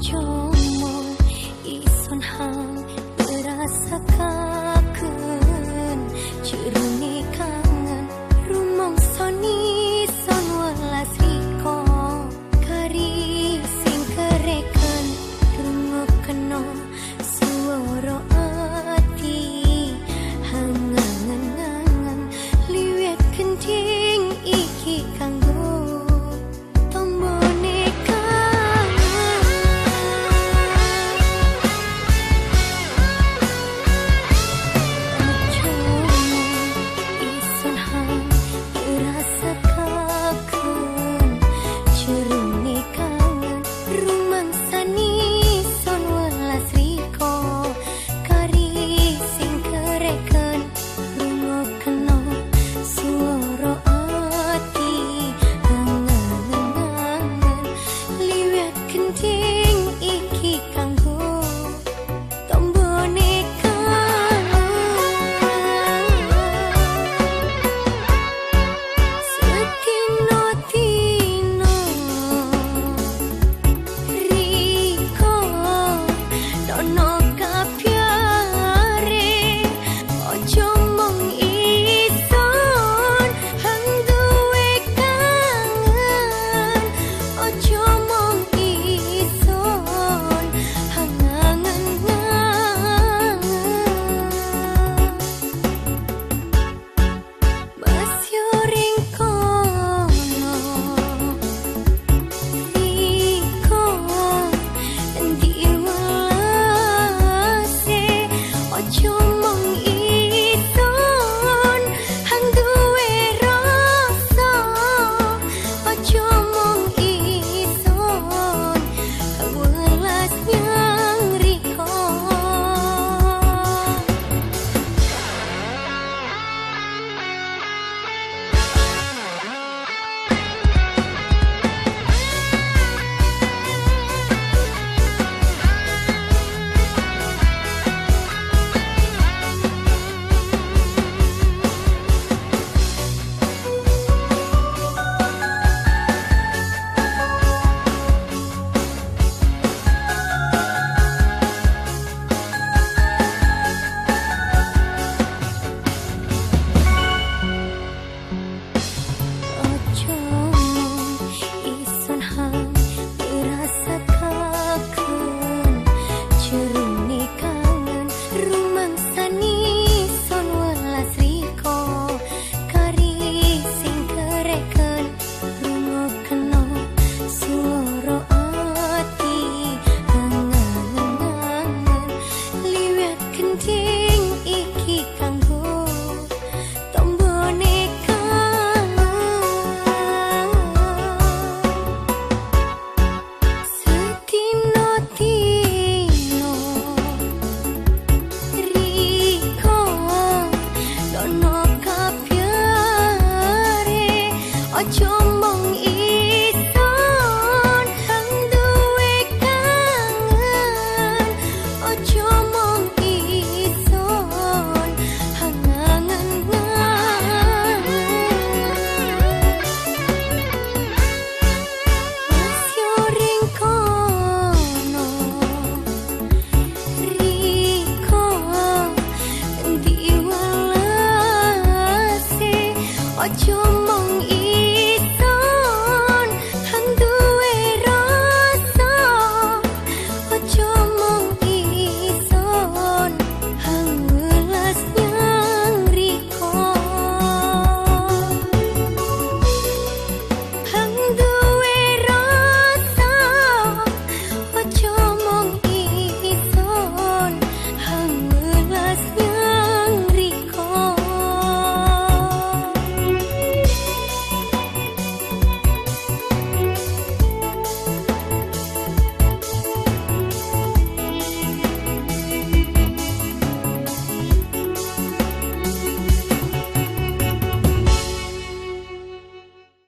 cuma ison hang merasakan